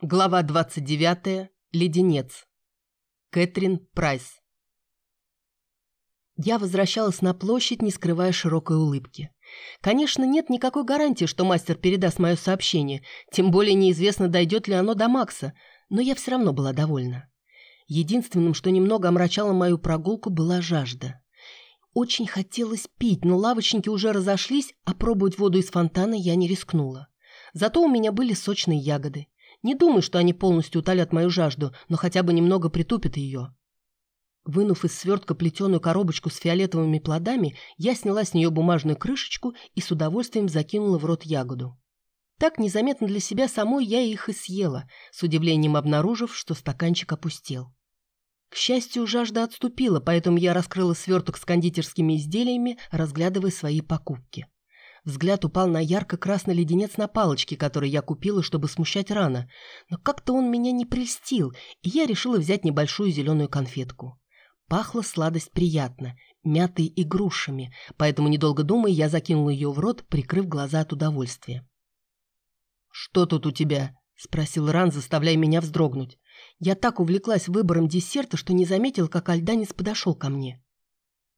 Глава 29. Леденец. Кэтрин Прайс. Я возвращалась на площадь, не скрывая широкой улыбки. Конечно, нет никакой гарантии, что мастер передаст мое сообщение, тем более неизвестно, дойдет ли оно до Макса, но я все равно была довольна. Единственным, что немного омрачало мою прогулку, была жажда. Очень хотелось пить, но лавочники уже разошлись, а пробовать воду из фонтана я не рискнула. Зато у меня были сочные ягоды. Не думаю, что они полностью утолят мою жажду, но хотя бы немного притупят ее. Вынув из свертка плетеную коробочку с фиолетовыми плодами, я сняла с нее бумажную крышечку и с удовольствием закинула в рот ягоду. Так незаметно для себя самой я их и съела, с удивлением обнаружив, что стаканчик опустел. К счастью, жажда отступила, поэтому я раскрыла сверток с кондитерскими изделиями, разглядывая свои покупки. Взгляд упал на ярко-красный леденец на палочке, который я купила, чтобы смущать рано. Но как-то он меня не прельстил, и я решила взять небольшую зеленую конфетку. Пахла сладость приятно, мятой и грушами, поэтому, недолго думая, я закинула ее в рот, прикрыв глаза от удовольствия. «Что тут у тебя?» — спросил Ран, заставляя меня вздрогнуть. Я так увлеклась выбором десерта, что не заметил, как альданец подошел ко мне.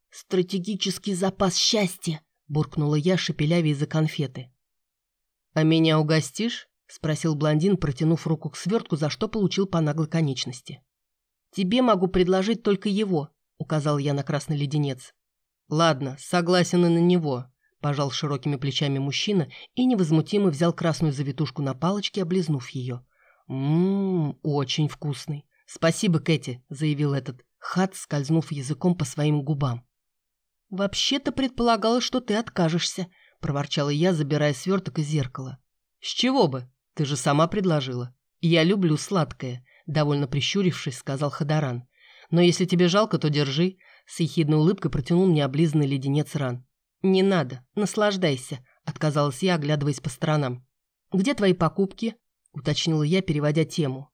«Стратегический запас счастья!» Буркнула я, шепелявя из-за конфеты. «А меня угостишь?» — спросил блондин, протянув руку к свертку, за что получил по наглой конечности. «Тебе могу предложить только его», — указал я на красный леденец. «Ладно, согласен и на него», — пожал широкими плечами мужчина и невозмутимо взял красную завитушку на палочке, облизнув ее. «Ммм, очень вкусный. Спасибо, Кэти», — заявил этот хат, скользнув языком по своим губам. «Вообще-то предполагалось, что ты откажешься», — проворчала я, забирая сверток из зеркала. «С чего бы? Ты же сама предложила. Я люблю сладкое», — довольно прищурившись, сказал Хадаран. «Но если тебе жалко, то держи», — с ехидной улыбкой протянул мне облизанный леденец ран. «Не надо, наслаждайся», — отказалась я, оглядываясь по сторонам. «Где твои покупки?» — уточнила я, переводя тему.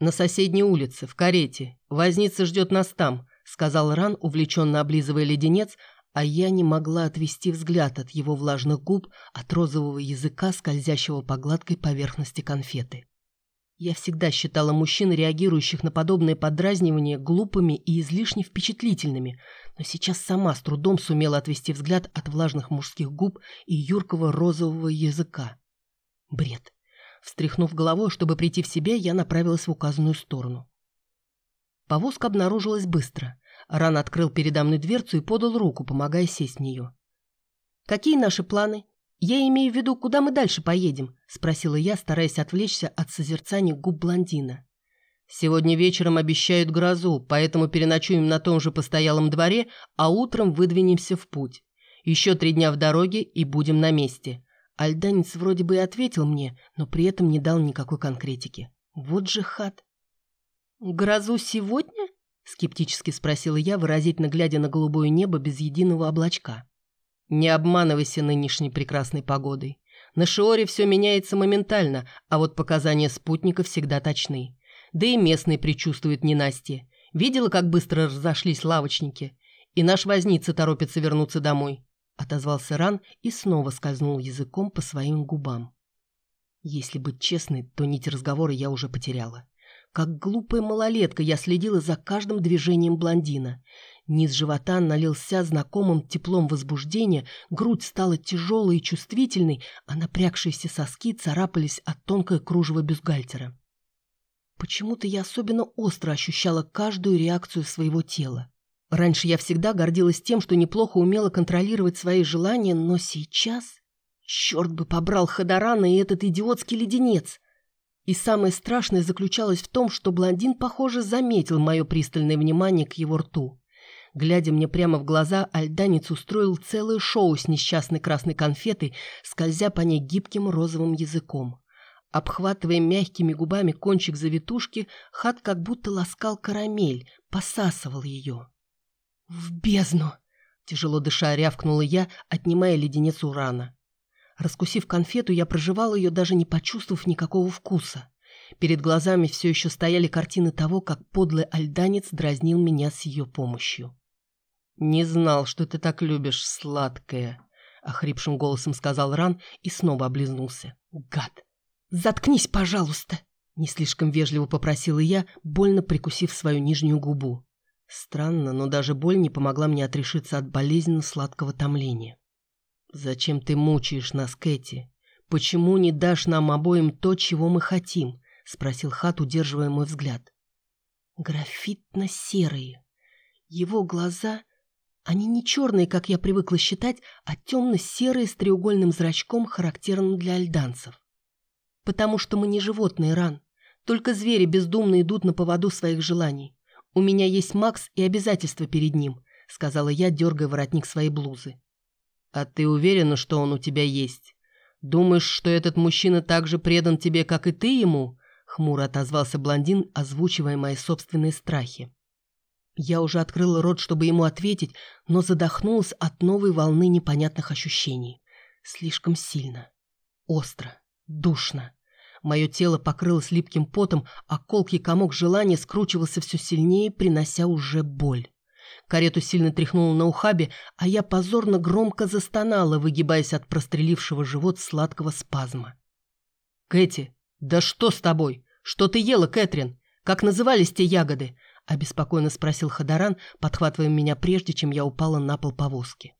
«На соседней улице, в карете. Возница ждет нас там», — сказал Ран, увлеченно облизывая леденец, а я не могла отвести взгляд от его влажных губ, от розового языка, скользящего по гладкой поверхности конфеты. Я всегда считала мужчин, реагирующих на подобные подразнивания, глупыми и излишне впечатлительными, но сейчас сама с трудом сумела отвести взгляд от влажных мужских губ и юркого розового языка. Бред. Встряхнув головой, чтобы прийти в себя, я направилась в указанную сторону. Повозка обнаружилась быстро. Ран открыл передо мной дверцу и подал руку, помогая сесть в нее. «Какие наши планы? Я имею в виду, куда мы дальше поедем?» — спросила я, стараясь отвлечься от созерцания губ блондина. «Сегодня вечером обещают грозу, поэтому переночуем на том же постоялом дворе, а утром выдвинемся в путь. Еще три дня в дороге и будем на месте». Альданец вроде бы и ответил мне, но при этом не дал никакой конкретики. Вот же хат. «Грозу сегодня?» Скептически спросила я, выразительно глядя на голубое небо без единого облачка. Не обманывайся нынешней прекрасной погодой. На Шиоре все меняется моментально, а вот показания спутника всегда точны. Да и местные предчувствуют ненастье. Видела, как быстро разошлись лавочники? И наш возница торопится вернуться домой. Отозвался Ран и снова скользнул языком по своим губам. Если быть честной, то нить разговора я уже потеряла. Как глупая малолетка я следила за каждым движением блондина. Низ живота налился знакомым теплом возбуждения, грудь стала тяжелой и чувствительной, а напрягшиеся соски царапались от тонкой кружева бюстгальтера. Почему-то я особенно остро ощущала каждую реакцию своего тела. Раньше я всегда гордилась тем, что неплохо умела контролировать свои желания, но сейчас... Черт бы побрал Ходорана и этот идиотский леденец! И самое страшное заключалось в том, что блондин, похоже, заметил мое пристальное внимание к его рту. Глядя мне прямо в глаза, альданец устроил целое шоу с несчастной красной конфетой, скользя по ней гибким розовым языком. Обхватывая мягкими губами кончик завитушки, хат как будто ласкал карамель, посасывал ее. «В бездну!» — тяжело дыша рявкнула я, отнимая леденец урана. Раскусив конфету, я проживала ее, даже не почувствовав никакого вкуса. Перед глазами все еще стояли картины того, как подлый альданец дразнил меня с ее помощью. «Не знал, что ты так любишь сладкое», — охрипшим голосом сказал Ран и снова облизнулся. «Гад! Заткнись, пожалуйста!» Не слишком вежливо попросила я, больно прикусив свою нижнюю губу. Странно, но даже боль не помогла мне отрешиться от болезненно-сладкого томления. «Зачем ты мучаешь нас, Кэти? Почему не дашь нам обоим то, чего мы хотим?» — спросил Хат, удерживая мой взгляд. «Графитно-серые. Его глаза они не черные, как я привыкла считать, а темно-серые с треугольным зрачком, характерным для альданцев. Потому что мы не животные, Ран. Только звери бездумно идут на поводу своих желаний. У меня есть Макс и обязательства перед ним, сказала я, дергая воротник своей блузы. А ты уверена, что он у тебя есть? Думаешь, что этот мужчина так же предан тебе, как и ты ему? Хмуро отозвался блондин, озвучивая мои собственные страхи. Я уже открыла рот, чтобы ему ответить, но задохнулась от новой волны непонятных ощущений. Слишком сильно. Остро. Душно. Мое тело покрылось липким потом, а колкий комок желания скручивался все сильнее, принося уже боль. Карету сильно тряхнуло на ухабе, а я позорно громко застонала, выгибаясь от прострелившего живот сладкого спазма. «Кэти, да что с тобой? Что ты ела, Кэтрин? Как назывались те ягоды? обеспокоенно спросил Хадаран, подхватывая меня прежде, чем я упала на пол повозки.